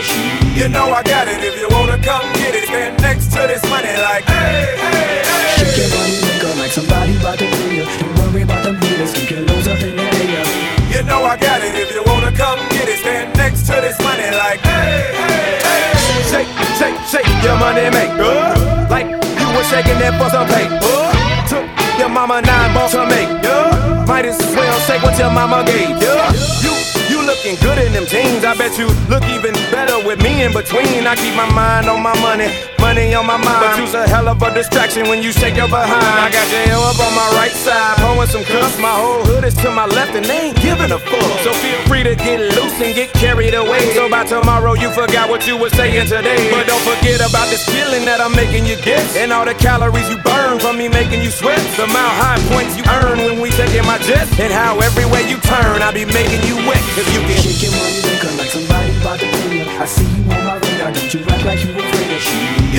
You know I got it. If you wanna come get it, stand next to this money like hey, hey, hey. Shake your body, nigga, like somebody about to kill you. Don't worry about them haters, keep your nose up in the air. You know I got it. If you wanna come get it, stand next to this money like hey, hey, hey. Shake, shake, shake your money maker. Like you were shaking that for some paper. Took your mama nine bucks to make. Yeah. Might as well shake what your mama gave. Yeah. You you looking good in them jeans. I bet you look even better with me in between. I keep my mind on my money, money on my mind. But you's a hell of a distraction when you shake your behind. I got your L up on my right side, pulling some cups. My whole hood is to my left and they ain't giving a fuck. So feel free to get loose and get carried away. So by tomorrow you forgot what you were saying today. But don't forget about this feeling that I'm making you get. And all the calories you burn from me making you sweat. The amount high points you earn when we taking my jet. And how everywhere you turn, I be making you wet. Cause you can Shake your money, nigga,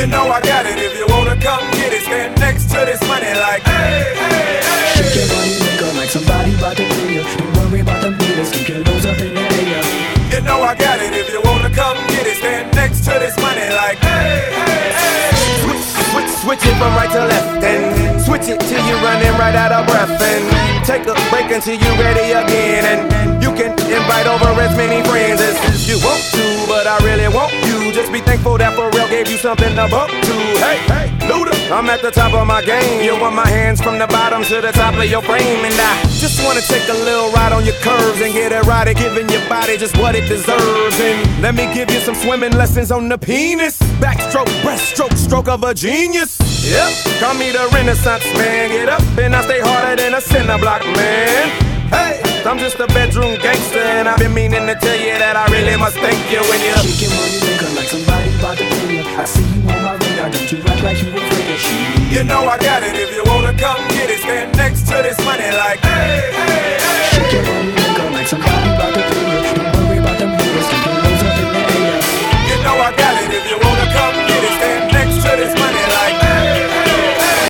You know I got it. If you wanna come get it, stand next to this money like hey, hey, hey. Shake your body, nigga, like somebody about to kill you. Don't worry about them haters, keep your nose up in the air. You know I got it. If you wanna come get it, stand next to this money like hey, hey, hey. Switch, switch, switch it from right to left and switch it till you're running right out of breath and take a break until you're ready again and Just be thankful that Pharrell gave you something to bump to. Hey, hey, Luda, I'm at the top of my game. You want my hands from the bottom to the top of your frame, and I just wanna take a little ride on your curves and get it right giving your body just what it deserves. And let me give you some swimming lessons on the penis. Backstroke, breaststroke, stroke of a genius. Yep, call me the Renaissance man. Get up and I stay harder than a cinder block man. Hey, I'm just a bedroom gangster, and I've been meaning to tell you that I really must thank you when you're kicking money, looking like somebody about to kill you. I see you on my radar, don't you act like you afraid of shit. You know I got it. If you wanna come get it, stand next to this money like hey, hey, hey. Shake money.